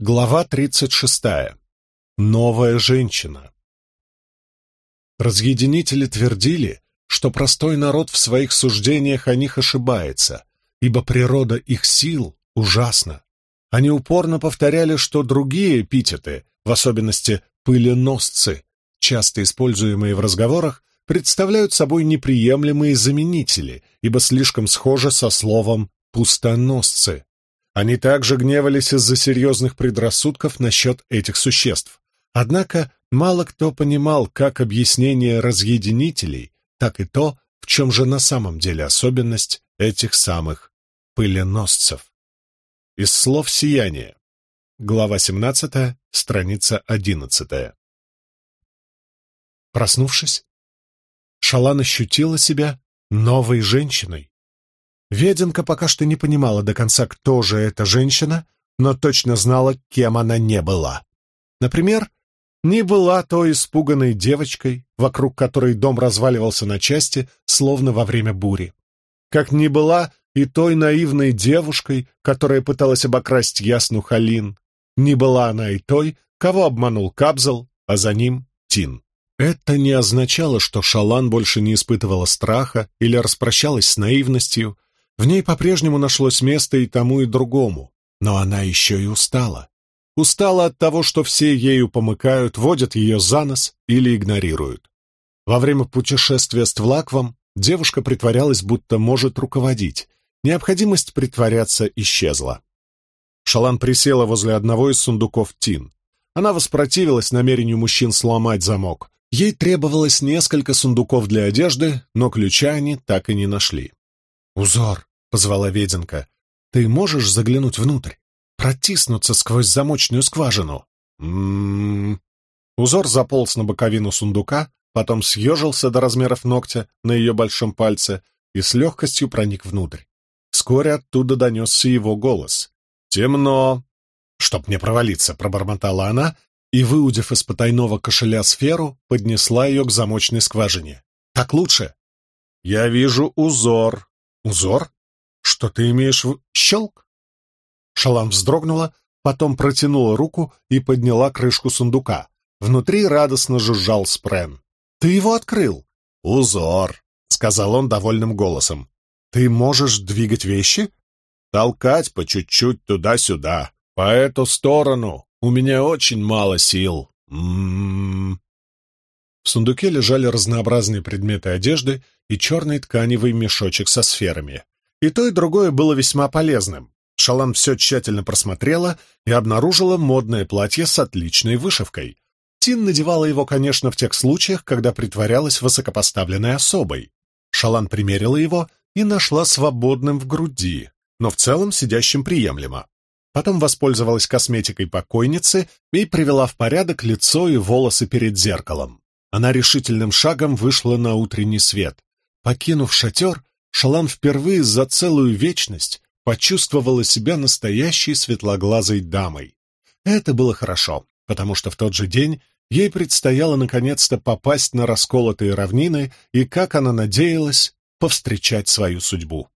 Глава 36. Новая женщина. Разъединители твердили, что простой народ в своих суждениях о них ошибается, ибо природа их сил ужасна. Они упорно повторяли, что другие эпитеты, в особенности пыленосцы, часто используемые в разговорах, представляют собой неприемлемые заменители, ибо слишком схожи со словом «пустоносцы». Они также гневались из-за серьезных предрассудков насчет этих существ. Однако мало кто понимал как объяснение разъединителей, так и то, в чем же на самом деле особенность этих самых пыленосцев. Из слов «Сияние». Глава 17, страница 11. Проснувшись, Шалан ощутила себя новой женщиной. Веденка пока что не понимала до конца, кто же эта женщина, но точно знала, кем она не была. Например, не была той испуганной девочкой, вокруг которой дом разваливался на части, словно во время бури. Как не была и той наивной девушкой, которая пыталась обокрасть Ясну Халин. Не была она и той, кого обманул Кабзал, а за ним Тин. Это не означало, что Шалан больше не испытывала страха или распрощалась с наивностью, в ней по-прежнему нашлось место и тому, и другому, но она еще и устала. Устала от того, что все ею помыкают, водят ее за нос или игнорируют. Во время путешествия с Твлаквом девушка притворялась, будто может руководить. Необходимость притворяться исчезла. Шалан присела возле одного из сундуков Тин. Она воспротивилась намерению мужчин сломать замок. Ей требовалось несколько сундуков для одежды, но ключа они так и не нашли. «Узор!» — позвала Веденка. «Ты можешь заглянуть внутрь? Протиснуться сквозь замочную скважину?» «М-м-м...» Узор заполз на боковину сундука, потом съежился до размеров ногтя на ее большом пальце и с легкостью проник внутрь. Вскоре оттуда донесся его голос. «Темно!» «Чтоб не провалиться!» — пробормотала она и, выудив из потайного кошеля сферу, поднесла ее к замочной скважине. «Так лучше!» «Я вижу узор!» «Узор? Что ты имеешь в...» «Щелк!» Шалан вздрогнула, потом протянула руку и подняла крышку сундука. Внутри радостно жужжал спрен. «Ты его открыл!» «Узор!» — сказал он довольным голосом. «Ты можешь двигать вещи?» «Толкать по чуть-чуть туда-сюда, по эту сторону. У меня очень мало сил. М -м -м. В сундуке лежали разнообразные предметы одежды и черный тканевый мешочек со сферами. И то, и другое было весьма полезным. Шалан все тщательно просмотрела и обнаружила модное платье с отличной вышивкой. Тин надевала его, конечно, в тех случаях, когда притворялась высокопоставленной особой. Шалан примерила его и нашла свободным в груди, но в целом сидящим приемлемо. Потом воспользовалась косметикой покойницы и привела в порядок лицо и волосы перед зеркалом. Она решительным шагом вышла на утренний свет. Покинув шатер, Шалан впервые за целую вечность почувствовала себя настоящей светлоглазой дамой. Это было хорошо, потому что в тот же день ей предстояло наконец-то попасть на расколотые равнины и, как она надеялась, повстречать свою судьбу.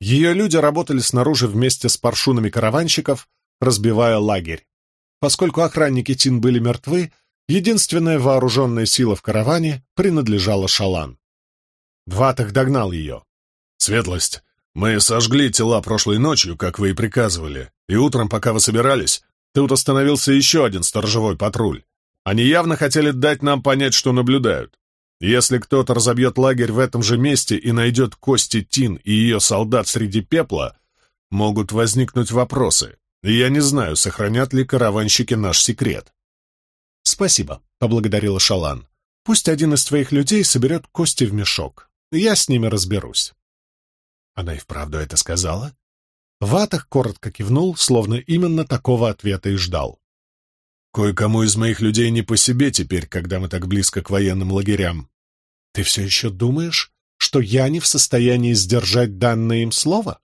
Ее люди работали снаружи вместе с паршунами караванщиков, разбивая лагерь. Поскольку охранники Тин были мертвы, Единственная вооруженная сила в караване принадлежала Шалан. Дватах догнал ее. «Светлость, мы сожгли тела прошлой ночью, как вы и приказывали, и утром, пока вы собирались, тут остановился еще один сторожевой патруль. Они явно хотели дать нам понять, что наблюдают. Если кто-то разобьет лагерь в этом же месте и найдет кости Тин и ее солдат среди пепла, могут возникнуть вопросы, и я не знаю, сохранят ли караванщики наш секрет. «Спасибо», — поблагодарила Шалан. «Пусть один из твоих людей соберет кости в мешок. Я с ними разберусь». Она и вправду это сказала? Ватах коротко кивнул, словно именно такого ответа и ждал. «Кое-кому из моих людей не по себе теперь, когда мы так близко к военным лагерям. Ты все еще думаешь, что я не в состоянии сдержать данное им слово?»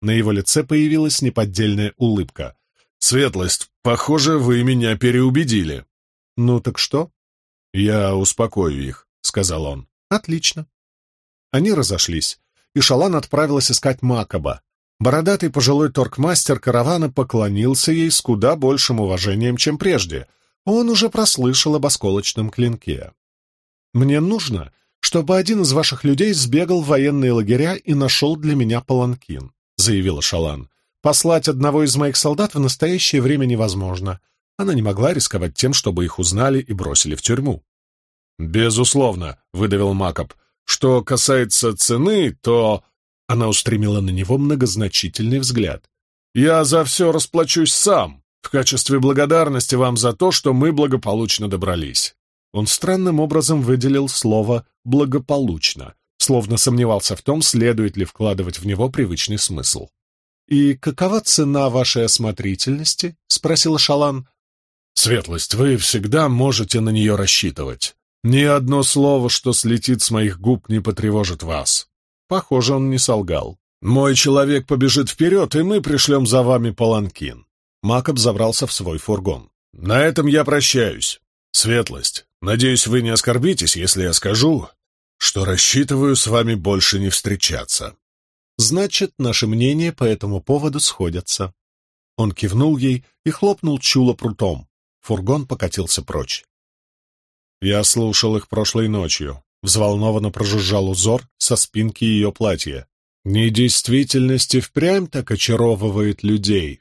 На его лице появилась неподдельная улыбка. «Светлость, похоже, вы меня переубедили». «Ну так что?» «Я успокою их», — сказал он. «Отлично». Они разошлись, и Шалан отправилась искать Макоба. Бородатый пожилой торгмастер каравана поклонился ей с куда большим уважением, чем прежде. Он уже прослышал об осколочном клинке. «Мне нужно, чтобы один из ваших людей сбегал в военные лагеря и нашел для меня паланкин», — заявила Шалан. «Послать одного из моих солдат в настоящее время невозможно. Она не могла рисковать тем, чтобы их узнали и бросили в тюрьму». «Безусловно», — выдавил Макоп. «Что касается цены, то...» Она устремила на него многозначительный взгляд. «Я за все расплачусь сам, в качестве благодарности вам за то, что мы благополучно добрались». Он странным образом выделил слово «благополучно», словно сомневался в том, следует ли вкладывать в него привычный смысл. «И какова цена вашей осмотрительности?» — спросила Шалан. «Светлость, вы всегда можете на нее рассчитывать. Ни одно слово, что слетит с моих губ, не потревожит вас. Похоже, он не солгал. «Мой человек побежит вперед, и мы пришлем за вами паланкин». Макоб забрался в свой фургон. «На этом я прощаюсь. Светлость, надеюсь, вы не оскорбитесь, если я скажу, что рассчитываю с вами больше не встречаться». «Значит, наши мнения по этому поводу сходятся». Он кивнул ей и хлопнул чуло прутом. Фургон покатился прочь. «Я слушал их прошлой ночью. Взволнованно прожужжал узор со спинки ее платья. Недействительность и впрямь так очаровывает людей.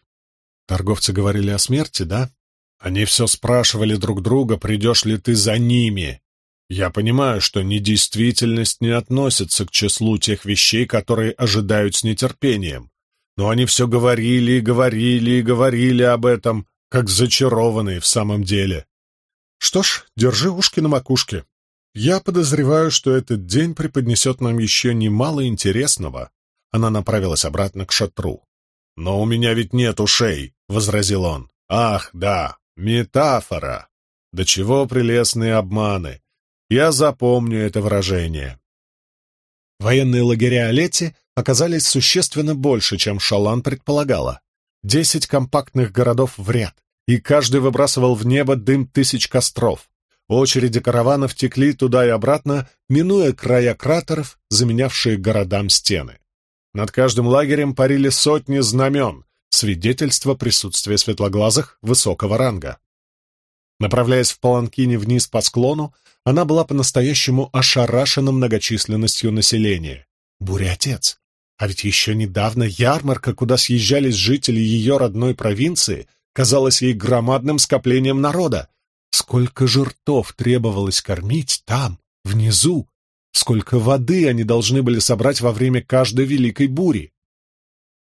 Торговцы говорили о смерти, да? Они все спрашивали друг друга, придешь ли ты за ними. Я понимаю, что недействительность не относится к числу тех вещей, которые ожидают с нетерпением. Но они все говорили и говорили и говорили об этом, как зачарованные в самом деле. Что ж, держи ушки на макушке. Я подозреваю, что этот день преподнесет нам еще немало интересного. Она направилась обратно к шатру. «Но у меня ведь нет ушей», — возразил он. «Ах, да, метафора! До чего прелестные обманы! Я запомню это выражение». Военные лагеря Олети оказались существенно больше, чем Шалан предполагала. Десять компактных городов в ряд, и каждый выбрасывал в небо дым тысяч костров. Очереди караванов текли туда и обратно, минуя края кратеров, заменявшие городам стены. Над каждым лагерем парили сотни знамен, свидетельство присутствия светлоглазых высокого ранга. Направляясь в Паланкине вниз по склону, она была по-настоящему ошарашена многочисленностью населения. Буря-отец! А ведь еще недавно ярмарка, куда съезжались жители ее родной провинции, казалась ей громадным скоплением народа, Сколько жертв требовалось кормить там, внизу, сколько воды они должны были собрать во время каждой великой бури.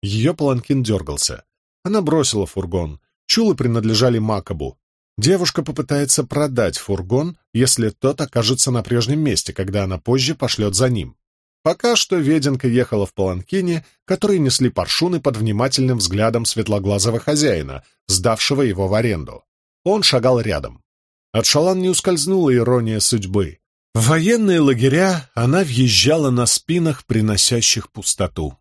Ее паланкин дергался. Она бросила фургон. Чулы принадлежали Макабу. Девушка попытается продать фургон, если тот окажется на прежнем месте, когда она позже пошлет за ним. Пока что Веденка ехала в паланкине, которые несли паршуны под внимательным взглядом светлоглазого хозяина, сдавшего его в аренду. Он шагал рядом. От Шалан не ускользнула ирония судьбы. В военные лагеря она въезжала на спинах, приносящих пустоту.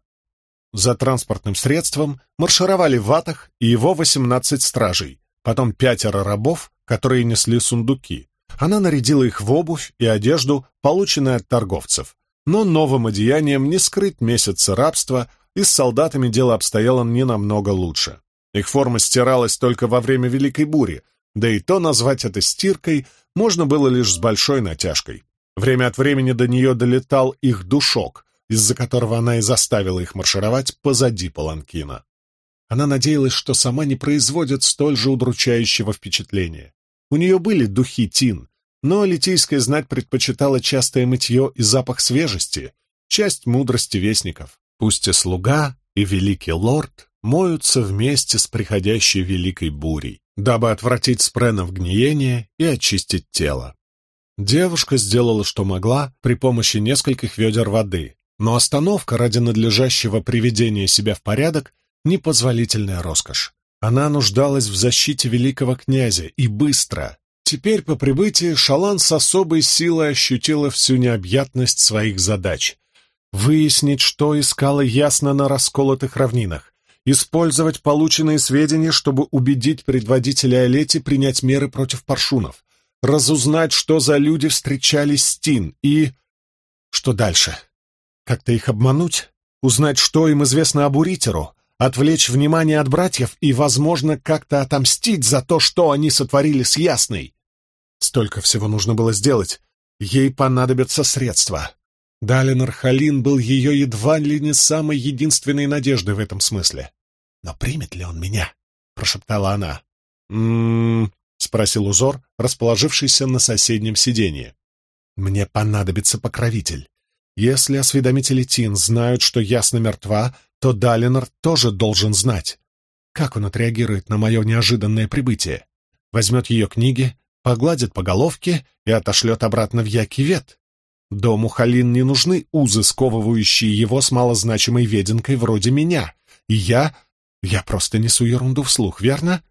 За транспортным средством маршировали ватах и его восемнадцать стражей, потом пятеро рабов, которые несли сундуки. Она нарядила их в обувь и одежду, полученные от торговцев. Но новым одеянием не скрыть месяца рабства, и с солдатами дело обстояло не намного лучше. Их форма стиралась только во время Великой Бури, да и то назвать это стиркой можно было лишь с большой натяжкой. Время от времени до нее долетал их душок, из-за которого она и заставила их маршировать позади паланкина. Она надеялась, что сама не производит столь же удручающего впечатления. У нее были духи тин, но литийская знать предпочитала частое мытье и запах свежести, часть мудрости вестников. Пусть и слуга, и великий лорд моются вместе с приходящей великой бурей дабы отвратить спренов гниение и очистить тело. Девушка сделала, что могла, при помощи нескольких ведер воды, но остановка ради надлежащего приведения себя в порядок — непозволительная роскошь. Она нуждалась в защите великого князя, и быстро. Теперь по прибытии Шалан с особой силой ощутила всю необъятность своих задач. Выяснить, что искала ясно на расколотых равнинах, использовать полученные сведения, чтобы убедить предводителя Олети принять меры против паршунов, разузнать, что за люди встречались с Тин и... Что дальше? Как-то их обмануть? узнать, что им известно об Уритеру, отвлечь внимание от братьев и, возможно, как-то отомстить за то, что они сотворили с Ясной. Столько всего нужно было сделать. Ей понадобятся средства. Далинор Халин был ее едва ли не самой единственной надеждой в этом смысле. «Но примет ли он меня?» — прошептала она. «М-м-м», спросил узор, расположившийся на соседнем сиденье. «Мне понадобится покровитель. Если осведомители Тин знают, что ясно мертва, то Далинор тоже должен знать. Как он отреагирует на мое неожиданное прибытие? Возьмет ее книги, погладит по головке и отошлет обратно в Якивет. Дому Халин не нужны узы, сковывающие его с малозначимой веденкой вроде меня. И я... я просто несу ерунду вслух, верно?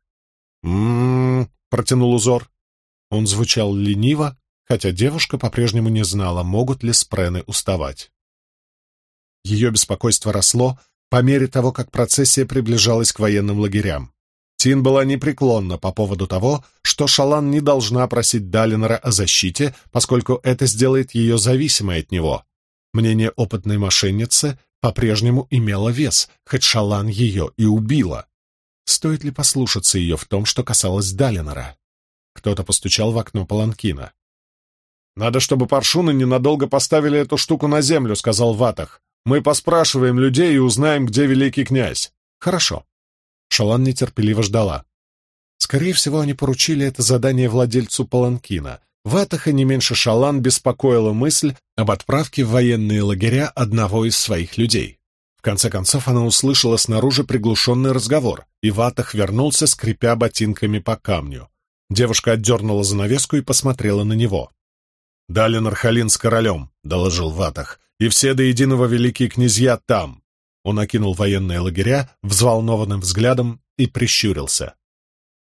«М-м-м», протянул узор. Он звучал лениво, хотя девушка по-прежнему не знала, могут ли спрены уставать. Ее беспокойство росло по мере того, как процессия приближалась к военным лагерям. Тин была непреклонна по поводу того, что Шалан не должна просить Далинора о защите, поскольку это сделает ее зависимой от него. Мнение опытной мошенницы по-прежнему имело вес, хоть Шалан ее и убила. Стоит ли послушаться ее в том, что касалось Далинора? Кто-то постучал в окно Паланкина. «Надо, чтобы паршуны ненадолго поставили эту штуку на землю», — сказал Ватах. «Мы поспрашиваем людей и узнаем, где великий князь». «Хорошо», Шалан нетерпеливо ждала. Скорее всего, они поручили это задание владельцу Паланкина. Ватаха не меньше Шалан беспокоила мысль об отправке в военные лагеря одного из своих людей. В конце концов, она услышала снаружи приглушенный разговор, и Ватах вернулся, скрипя ботинками по камню. Девушка отдернула занавеску и посмотрела на него. «Далин Архалин с королем», — доложил Ватах, — «и все до единого великие князья там. Он окинул военные лагеря взволнованным взглядом и прищурился.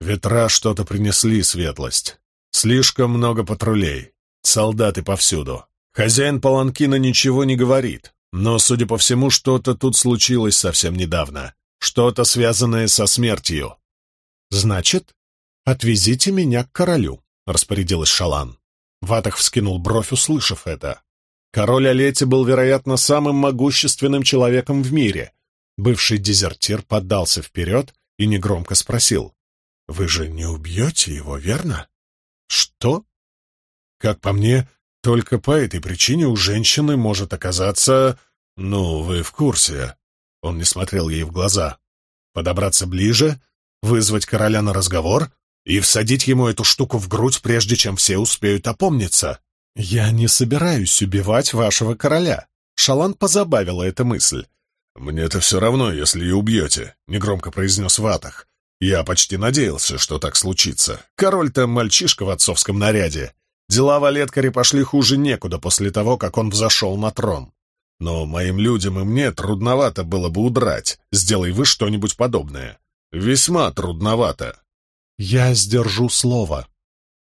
«Ветра что-то принесли, светлость. Слишком много патрулей. Солдаты повсюду. Хозяин Паланкина ничего не говорит, но, судя по всему, что-то тут случилось совсем недавно. Что-то связанное со смертью». «Значит, отвезите меня к королю», — распорядилась Шалан. Ватах вскинул бровь, услышав это. Король Олети был, вероятно, самым могущественным человеком в мире. Бывший дезертир поддался вперед и негромко спросил. «Вы же не убьете его, верно?» «Что?» «Как по мне, только по этой причине у женщины может оказаться... Ну, вы в курсе». Он не смотрел ей в глаза. «Подобраться ближе, вызвать короля на разговор и всадить ему эту штуку в грудь, прежде чем все успеют опомниться». «Я не собираюсь убивать вашего короля», — Шалан позабавила эта мысль. «Мне-то все равно, если и убьете», — негромко произнес Ватах. «Я почти надеялся, что так случится. Король-то мальчишка в отцовском наряде. Дела в Олеткаре пошли хуже некуда после того, как он взошел на трон. Но моим людям и мне трудновато было бы удрать, сделай вы что-нибудь подобное. Весьма трудновато». «Я сдержу слово».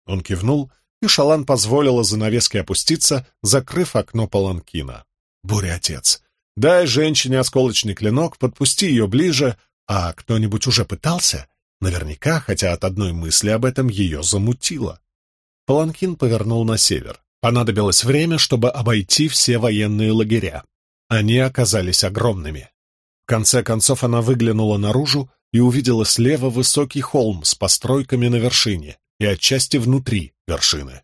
Он кивнул, — и Шалан позволила занавеске опуститься, закрыв окно паланкина. «Буря, отец, дай женщине осколочный клинок, подпусти ее ближе, а кто-нибудь уже пытался?» Наверняка, хотя от одной мысли об этом ее замутило. Паланкин повернул на север. Понадобилось время, чтобы обойти все военные лагеря. Они оказались огромными. В конце концов она выглянула наружу и увидела слева высокий холм с постройками на вершине и отчасти внутри вершины.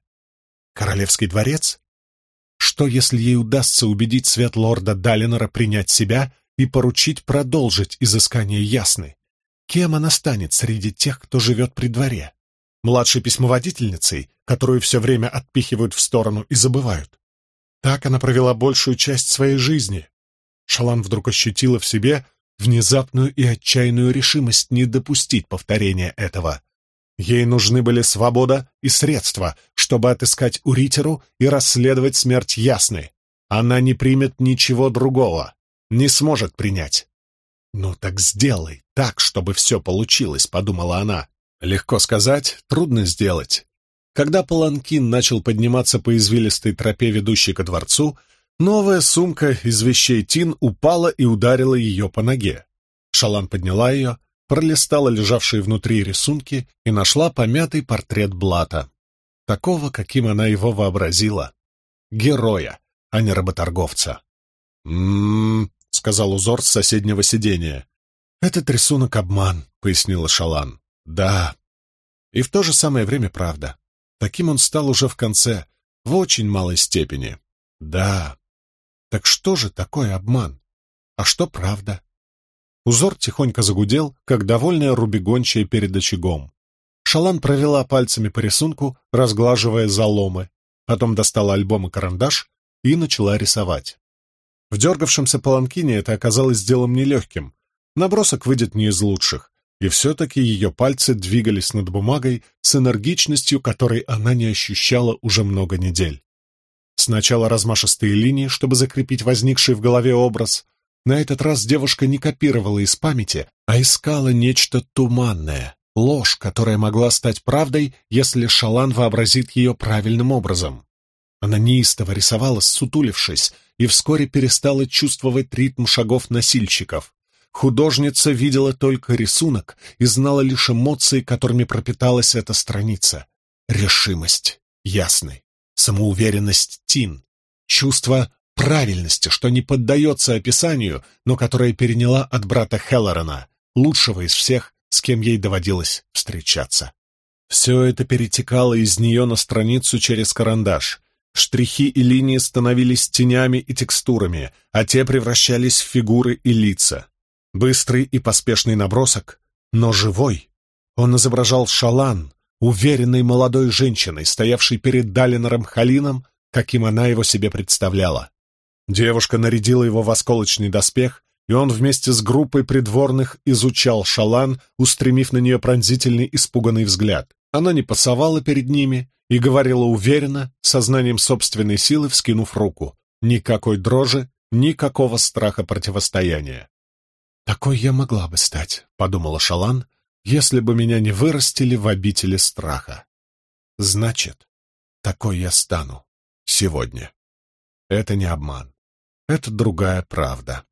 Королевский дворец? Что, если ей удастся убедить свет лорда Далинора принять себя и поручить продолжить изыскание Ясны? Кем она станет среди тех, кто живет при дворе? Младшей письмоводительницей, которую все время отпихивают в сторону и забывают? Так она провела большую часть своей жизни. Шалан вдруг ощутила в себе внезапную и отчаянную решимость не допустить повторения этого. Ей нужны были свобода и средства, чтобы отыскать Уритеру и расследовать смерть Ясны. Она не примет ничего другого, не сможет принять. «Ну так сделай так, чтобы все получилось», — подумала она. Легко сказать, трудно сделать. Когда Паланкин начал подниматься по извилистой тропе, ведущей ко дворцу, новая сумка из вещей Тин упала и ударила ее по ноге. Шалан подняла ее, пролистала лежавшие внутри рисунки и нашла помятый портрет Блата. Такого, каким она его вообразила. Героя, а не работорговца. «М-м-м», — сказал узор с соседнего сидения. «Этот рисунок — обман», — пояснила Шалан. «Да». И в то же самое время правда. Таким он стал уже в конце, в очень малой степени. Да. Так что же такое обман? А что правда? Узор тихонько загудел, как довольная рубегончая перед очагом. Шалан провела пальцами по рисунку, разглаживая заломы, потом достала альбом и карандаш и начала рисовать. В дергавшемся паланкине это оказалось делом нелегким. Набросок выйдет не из лучших, и все-таки ее пальцы двигались над бумагой с энергичностью, которой она не ощущала уже много недель. Сначала размашистые линии, чтобы закрепить возникший в голове образ. На этот раз девушка не копировала из памяти, а искала нечто туманное, ложь, которая могла стать правдой, если Шалан вообразит ее правильным образом. Она неистово рисовала, сутулившись, и вскоре перестала чувствовать ритм шагов носильщиков. Художница видела только рисунок и знала лишь эмоции, которыми пропиталась эта страница. Решимость ясный, самоуверенность Тин, чувство правильности, что не поддается описанию, но которое переняла от брата Хеллорена, лучшего из всех, с кем ей доводилось встречаться. Все это перетекало из нее на страницу через карандаш, Штрихи и линии становились тенями и текстурами, а те превращались в фигуры и лица. Быстрый и поспешный набросок, но живой. Он изображал шалан, уверенной молодой женщиной, стоявшей перед Далинором Халином, каким она его себе представляла. Девушка нарядила его в осколочный доспех, и он вместе с группой придворных изучал шалан, устремив на нее пронзительный испуганный взгляд. Она не пасовала перед ними, и говорила уверенно, сознанием собственной силы вскинув руку. Никакой дрожи, никакого страха противостояния. «Такой я могла бы стать», — подумала Шалан, «если бы меня не вырастили в обители страха. Значит, такой я стану сегодня. Это не обман. Это другая правда».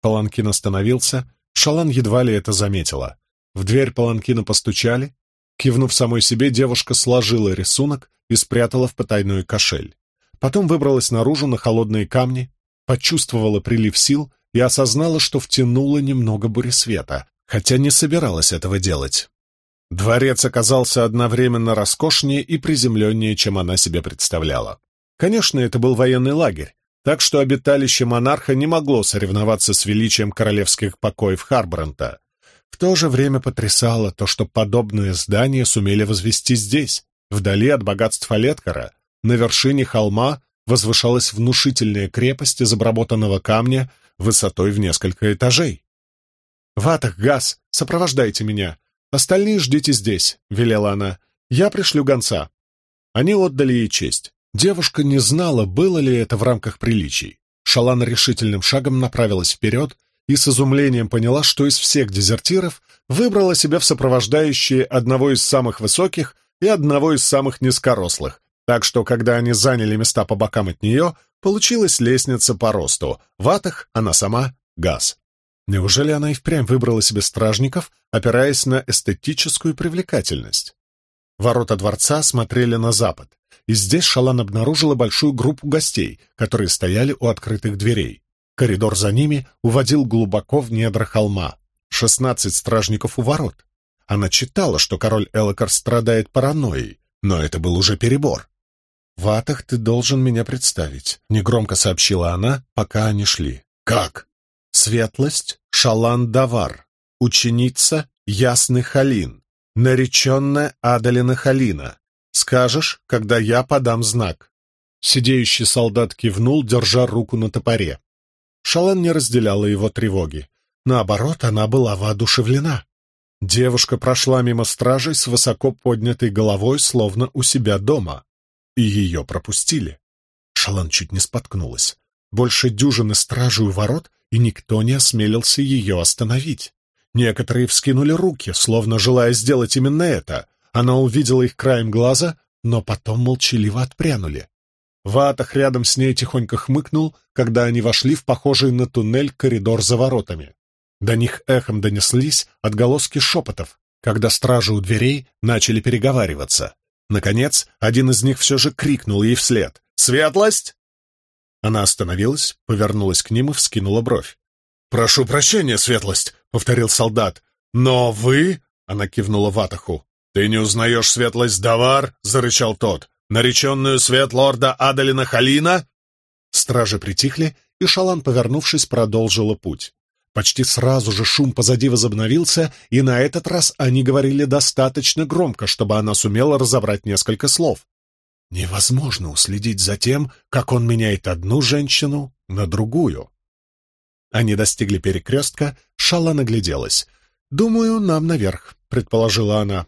Паланкин остановился, Шалан едва ли это заметила. В дверь Паланкина постучали, Кивнув самой себе, девушка сложила рисунок и спрятала в потайной кошель. Потом выбралась наружу на холодные камни, почувствовала прилив сил и осознала, что втянула немного буресвета, хотя не собиралась этого делать. Дворец оказался одновременно роскошнее и приземленнее, чем она себе представляла. Конечно, это был военный лагерь, так что обиталище монарха не могло соревноваться с величием королевских покоев Харбрента. В то же время потрясало то, что подобное здание сумели возвести здесь, вдали от богатств Олеткара, на вершине холма возвышалась внушительная крепость из обработанного камня высотой в несколько этажей. «Ватах, Газ, сопровождайте меня. Остальные ждите здесь», — велела она. «Я пришлю гонца». Они отдали ей честь. Девушка не знала, было ли это в рамках приличий. Шалан решительным шагом направилась вперед, и с изумлением поняла, что из всех дезертиров выбрала себя в сопровождающие одного из самых высоких и одного из самых низкорослых, так что, когда они заняли места по бокам от нее, получилась лестница по росту, в атах она сама — газ. Неужели она и впрямь выбрала себе стражников, опираясь на эстетическую привлекательность? Ворота дворца смотрели на запад, и здесь Шалан обнаружила большую группу гостей, которые стояли у открытых дверей. Коридор за ними уводил глубоко в недра холма. Шестнадцать стражников у ворот. Она читала, что король Элокар страдает паранойей, но это был уже перебор. «В атах ты должен меня представить», — негромко сообщила она, пока они шли. «Как?» «Светлость Шалан Давар, ученица Ясный Халин, нареченная Адалина Халина. Скажешь, когда я подам знак». Сидеющий солдат кивнул, держа руку на топоре. Шалан не разделяла его тревоги. Наоборот, она была воодушевлена. Девушка прошла мимо стражей с высоко поднятой головой, словно у себя дома. И ее пропустили. Шалан чуть не споткнулась. Больше дюжины стражей у ворот, и никто не осмелился ее остановить. Некоторые вскинули руки, словно желая сделать именно это. Она увидела их краем глаза, но потом молчаливо отпрянули. Ватах рядом с ней тихонько хмыкнул, когда они вошли в похожий на туннель коридор за воротами. До них эхом донеслись отголоски шепотов, когда стражи у дверей начали переговариваться. Наконец, один из них все же крикнул ей вслед «Светлость!». Она остановилась, повернулась к ним и вскинула бровь. «Прошу прощения, светлость», — повторил солдат. «Но вы...» — она кивнула Ватаху. «Ты не узнаешь светлость Давар?» — зарычал тот. «Нареченную свет лорда Адалина Халина?» Стражи притихли, и Шалан, повернувшись, продолжила путь. Почти сразу же шум позади возобновился, и на этот раз они говорили достаточно громко, чтобы она сумела разобрать несколько слов. Невозможно уследить за тем, как он меняет одну женщину на другую. Они достигли перекрестка, Шала нагляделась. «Думаю, нам наверх», — предположила она.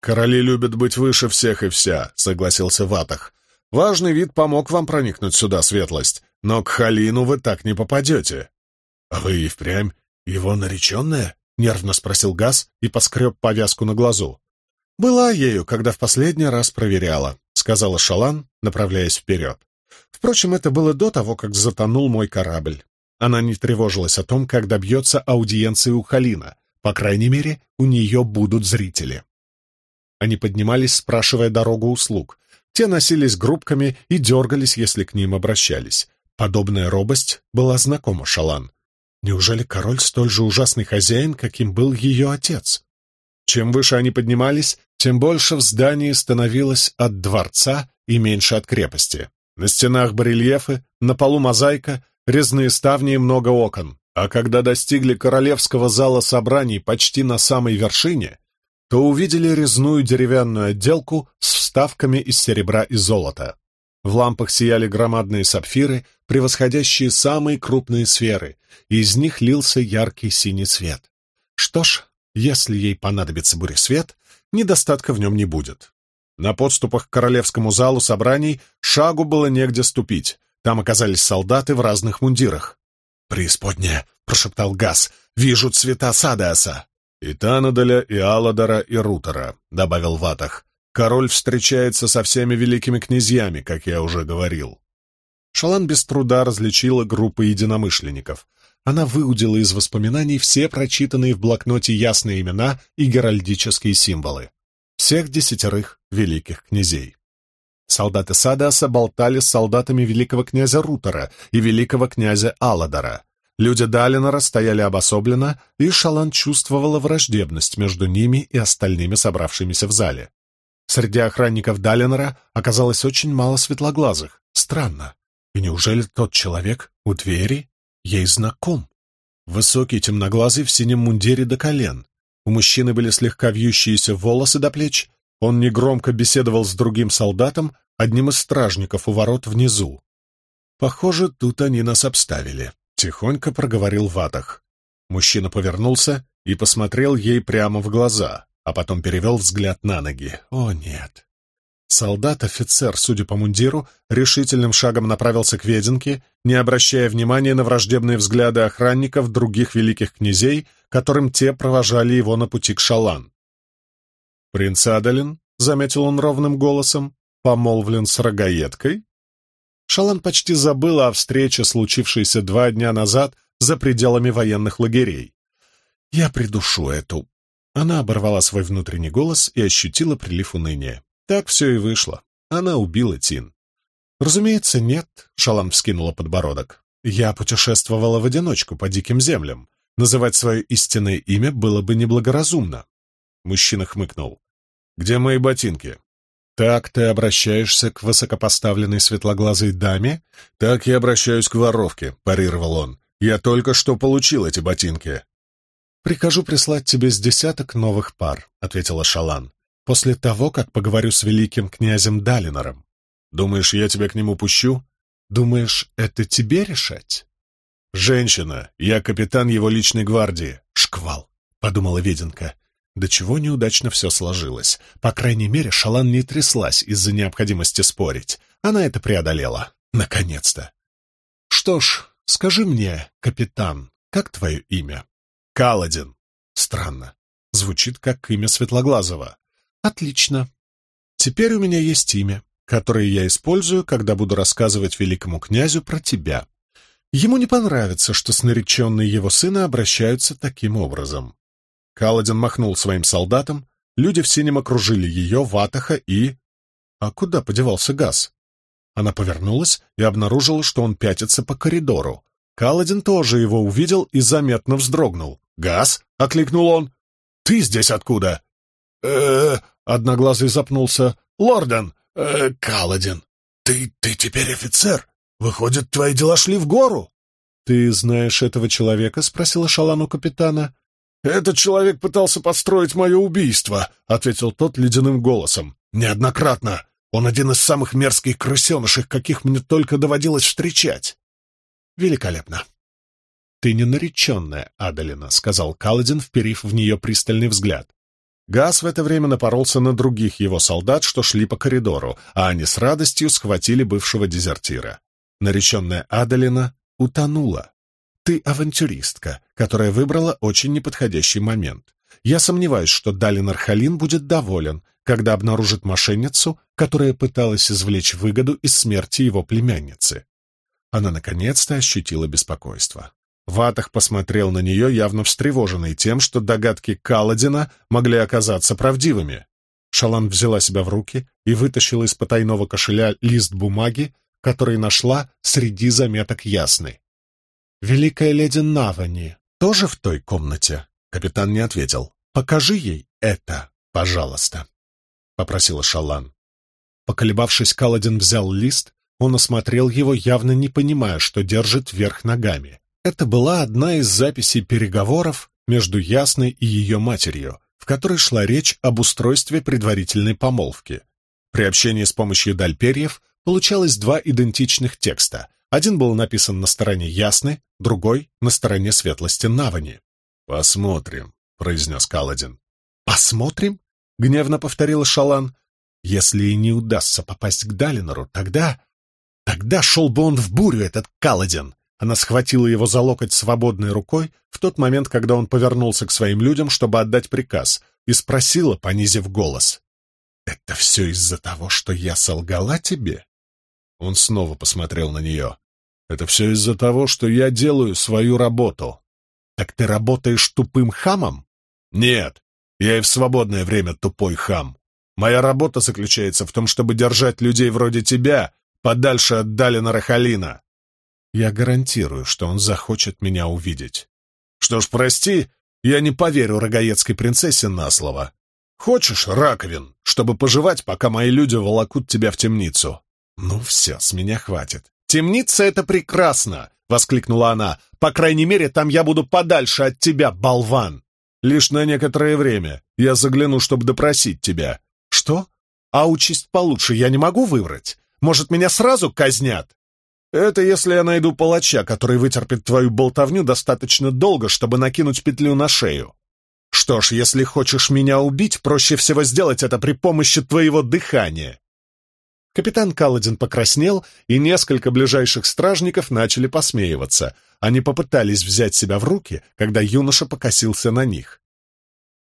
«Короли любят быть выше всех и вся», — согласился Ватах. «Важный вид помог вам проникнуть сюда, светлость, но к Халину вы так не попадете». «А вы и впрямь его нареченная?» — нервно спросил Газ и поскреб повязку на глазу. «Была ею, когда в последний раз проверяла», — сказала Шалан, направляясь вперед. Впрочем, это было до того, как затонул мой корабль. Она не тревожилась о том, как добьется аудиенции у Халина. По крайней мере, у нее будут зрители. Они поднимались, спрашивая дорогу услуг. Те носились группками и дергались, если к ним обращались. Подобная робость была знакома Шалан. Неужели король столь же ужасный хозяин, каким был ее отец? Чем выше они поднимались, тем больше в здании становилось от дворца и меньше от крепости. На стенах барельефы, на полу мозаика, резные ставни и много окон. А когда достигли королевского зала собраний почти на самой вершине, то увидели резную деревянную отделку с вставками из серебра и золота. В лампах сияли громадные сапфиры, превосходящие самые крупные сферы, и из них лился яркий синий цвет. Что ж, если ей понадобится буресвет, недостатка в нем не будет. На подступах к королевскому залу собраний шагу было негде ступить. Там оказались солдаты в разных мундирах. «Преисподняя!» — прошептал Газ. «Вижу цвета Садеаса!» «И Танадаля, и Аладара, и Рутера», — добавил Ватах. «Король встречается со всеми великими князьями, как я уже говорил». Шалан без труда различила группы единомышленников. Она выудила из воспоминаний все прочитанные в блокноте ясные имена и геральдические символы. Всех десятерых великих князей. Солдаты Садаса болтали с солдатами великого князя Рутера и великого князя Аладара. Люди Далинора стояли обособленно, и Шалан чувствовала враждебность между ними и остальными собравшимися в зале. Среди охранников Далинора оказалось очень мало светлоглазых. Странно. И неужели тот человек у двери ей знаком? Высокий, темноглазый, в синем мундире до колен. У мужчины были слегка вьющиеся волосы до плеч. Он негромко беседовал с другим солдатом, одним из стражников у ворот внизу. Похоже, тут они нас обставили. Тихонько проговорил Ватах. Мужчина повернулся и посмотрел ей прямо в глаза, а потом перевел взгляд на ноги. О, нет. Солдат-офицер, судя по мундиру, решительным шагом направился к Веденке, не обращая внимания на враждебные взгляды охранников других великих князей, которым те провожали его на пути к Шалан. «Принц Адалин», — заметил он ровным голосом, — «помолвлен с рогаедкой?» Шалан почти забыла о встрече, случившейся два дня назад за пределами военных лагерей. «Я придушу эту...» Она оборвала свой внутренний голос и ощутила прилив уныния. Так все и вышло. Она убила Тин. «Разумеется, нет», — Шалан вскинула подбородок. «Я путешествовала в одиночку по диким землям. Называть свое истинное имя было бы неблагоразумно». Мужчина хмыкнул. «Где мои ботинки?» «Так ты обращаешься к высокопоставленной светлоглазой даме?» «Так я обращаюсь к воровке», — парировал он. «Я только что получил эти ботинки». «Прикажу прислать тебе с десяток новых пар», — ответила Шалан, «после того, как поговорю с великим князем Далинором. Думаешь, я тебя к нему пущу? Думаешь, это тебе решать?» «Женщина, я капитан его личной гвардии». «Шквал», — подумала Веденка. До чего неудачно все сложилось. По крайней мере, Шалан не тряслась из-за необходимости спорить. Она это преодолела. Наконец-то. Что ж, скажи мне, капитан, как твое имя? Каладин. Странно. Звучит как имя Светлоглазого. Отлично. Теперь у меня есть имя, которое я использую, когда буду рассказывать великому князю про тебя. Ему не понравится, что с его сына обращаются таким образом. Каладин махнул своим солдатам, люди в синем окружили ее, Ватаха и... А куда подевался газ? Она повернулась и обнаружила, что он пятится по коридору. Каладин тоже его увидел и заметно вздрогнул. «Газ?» — окликнул он. «Ты здесь откуда?» э одноглазый запнулся. «Лорден! Э Каладин! Ты, ты теперь офицер? Выходит, твои дела шли в гору?» «Ты знаешь этого человека?» — спросила Шалан у капитана. «Этот человек пытался подстроить мое убийство», — ответил тот ледяным голосом. «Неоднократно. Он один из самых мерзких крысенышек, каких мне только доводилось встречать». «Великолепно!» «Ты не нареченная, Адалина», — сказал Каладин, вперив в нее пристальный взгляд. Газ в это время напоролся на других его солдат, что шли по коридору, а они с радостью схватили бывшего дезертира. Нареченная Адалина утонула. Ты авантюристка, которая выбрала очень неподходящий момент. Я сомневаюсь, что Далин Архалин будет доволен, когда обнаружит мошенницу, которая пыталась извлечь выгоду из смерти его племянницы. Она наконец-то ощутила беспокойство. Ватах посмотрел на нее, явно встревоженный тем, что догадки Каладина могли оказаться правдивыми. Шалан взяла себя в руки и вытащила из потайного кошеля лист бумаги, который нашла среди заметок Ясны. «Великая леди Навани тоже в той комнате?» Капитан не ответил. «Покажи ей это, пожалуйста», — попросила Шалан. Поколебавшись, Каладин взял лист он осмотрел его, явно не понимая, что держит вверх ногами. Это была одна из записей переговоров между Ясной и ее матерью, в которой шла речь об устройстве предварительной помолвки. При общении с помощью дальперьев получалось два идентичных текста. Один был написан на стороне Ясны, другой — на стороне светлости Навани. «Посмотрим», — произнес Каладин. «Посмотрим?» — гневно повторила Шалан. «Если и не удастся попасть к Далинору, тогда...» Тогда шел бы он в бурю, этот Каладин. Она схватила его за локоть свободной рукой в тот момент, когда он повернулся к своим людям, чтобы отдать приказ, и спросила, понизив голос. «Это все из-за того, что я солгала тебе?» Он снова посмотрел на нее. «Это все из-за того, что я делаю свою работу». «Так ты работаешь тупым хамом?» «Нет, я и в свободное время тупой хам. Моя работа заключается в том, чтобы держать людей вроде тебя подальше от Далина Рахалина. Я гарантирую, что он захочет меня увидеть. Что ж, прости, я не поверю рогаецкой принцессе на слово. Хочешь, раковин, чтобы пожевать, пока мои люди волокут тебя в темницу? Ну все, с меня хватит. Темница — это прекрасно! — воскликнула она. «По крайней мере, там я буду подальше от тебя, болван! Лишь на некоторое время я загляну, чтобы допросить тебя». «Что? А участь получше я не могу выбрать? Может, меня сразу казнят? Это если я найду палача, который вытерпит твою болтовню достаточно долго, чтобы накинуть петлю на шею. Что ж, если хочешь меня убить, проще всего сделать это при помощи твоего дыхания. Капитан Каладин покраснел, и несколько ближайших стражников начали посмеиваться. Они попытались взять себя в руки, когда юноша покосился на них.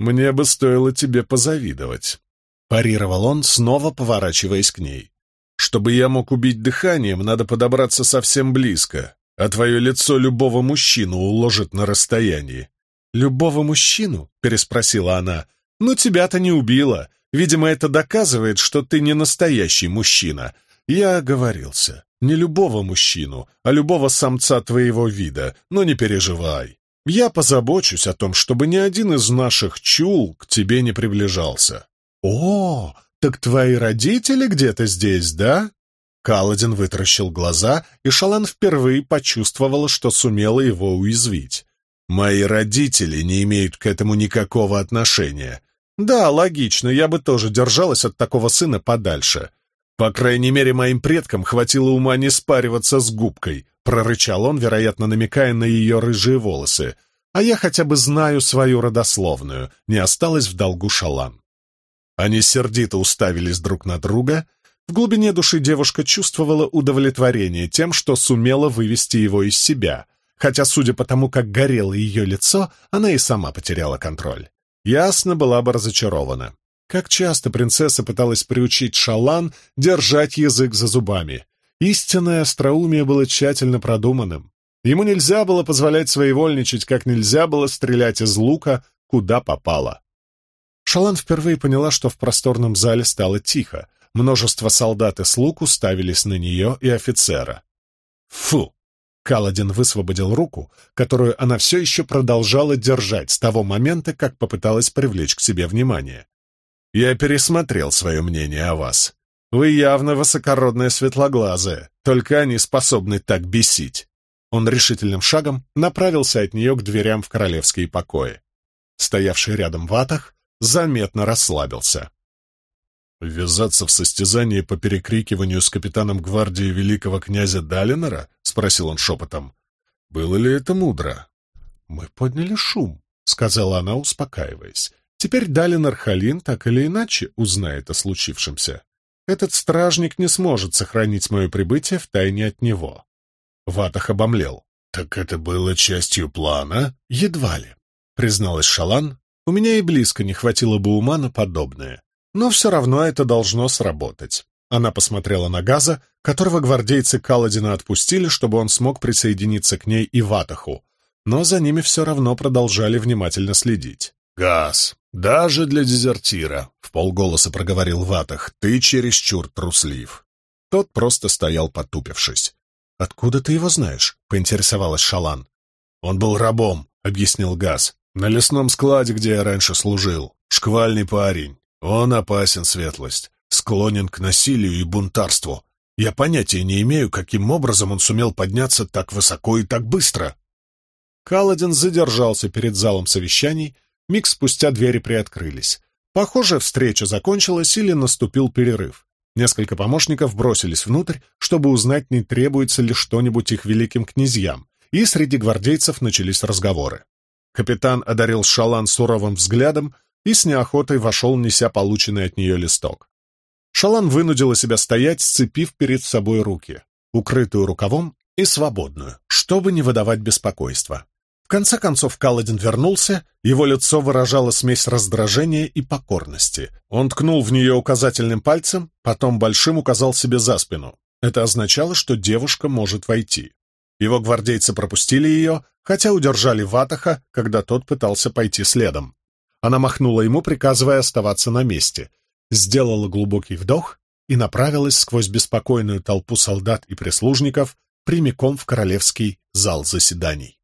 «Мне бы стоило тебе позавидовать», — парировал он, снова поворачиваясь к ней. Чтобы я мог убить дыханием, надо подобраться совсем близко, а твое лицо любого мужчину уложит на расстоянии. «Любого мужчину?» — переспросила она. «Ну, тебя-то не убило. Видимо, это доказывает, что ты не настоящий мужчина. Я оговорился. Не любого мужчину, а любого самца твоего вида. Но не переживай. Я позабочусь о том, чтобы ни один из наших чул к тебе не приближался». «О, «Так твои родители где-то здесь, да?» Каладин вытаращил глаза, и Шалан впервые почувствовала, что сумела его уязвить. «Мои родители не имеют к этому никакого отношения». «Да, логично, я бы тоже держалась от такого сына подальше. По крайней мере, моим предкам хватило ума не спариваться с губкой», — прорычал он, вероятно, намекая на ее рыжие волосы. «А я хотя бы знаю свою родословную», — не осталось в долгу Шалан. Они сердито уставились друг на друга. В глубине души девушка чувствовала удовлетворение тем, что сумела вывести его из себя, хотя, судя по тому, как горело ее лицо, она и сама потеряла контроль. Ясно была бы разочарована. Как часто принцесса пыталась приучить Шалан держать язык за зубами. Истинное остроумие было тщательно продуманным. Ему нельзя было позволять своевольничать, как нельзя было стрелять из лука, куда попало. Шалан впервые поняла, что в просторном зале стало тихо. Множество солдат и слуг уставились на нее и офицера. «Фу! Каладин высвободил руку, которую она все еще продолжала держать с того момента, как попыталась привлечь к себе внимание. «Я пересмотрел свое мнение о вас. Вы явно высокородная светлоглазая, только они способны так бесить». Он решительным шагом направился от нее к дверям в королевские покои. Стоявший рядом ватах заметно расслабился. «Ввязаться в состязание по перекрикиванию с капитаном гвардии великого князя Далинора?» — спросил он шепотом. «Было ли это мудро?» «Мы подняли шум», — сказала она, успокаиваясь. «Теперь Далинор Халин так или иначе узнает о случившемся. Этот стражник не сможет сохранить мое прибытие в тайне от него». Ватах обомлел. «Так это было частью плана?» «Едва ли», — призналась Шалан. «У меня и близко не хватило бы ума на подобное. Но все равно это должно сработать. Она посмотрела на Газа, которого гвардейцы Каладина отпустили, чтобы он смог присоединиться к ней и Ватаху, но за ними все равно продолжали внимательно следить. «Газ, даже для дезертира», — в полголоса проговорил Ватах, — «ты чересчур труслив». Тот просто стоял потупившись. «Откуда ты его знаешь?» — поинтересовалась Шалан. «Он был рабом», — объяснил Газ, — «на лесном складе, где я раньше служил. Шквальный парень. Он опасен, светлость, склонен к насилию и бунтарству. Я понятия не имею, каким образом он сумел подняться так высоко и так быстро. Каладин задержался перед залом совещаний, миг спустя двери приоткрылись. Похоже, встреча закончилась или наступил перерыв. Несколько помощников бросились внутрь, чтобы узнать, не требуется ли что-нибудь их великим князьям, и среди гвардейцев начались разговоры. Капитан одарил Шалан суровым взглядом, и с неохотой вошел, неся полученный от нее листок. Шалан вынудила себя стоять, сцепив перед собой руки, укрытую рукавом и свободную, чтобы не выдавать беспокойства. В конце концов Каладин вернулся, его лицо выражало смесь раздражения и покорности. Он ткнул в нее указательным пальцем, потом большим указал себе за спину. Это означало, что девушка может войти. Его гвардейцы пропустили ее, хотя удержали Ватаха, когда тот пытался пойти следом. Она махнула ему, приказывая оставаться на месте, сделала глубокий вдох и направилась сквозь беспокойную толпу солдат и прислужников прямиком в королевский зал заседаний.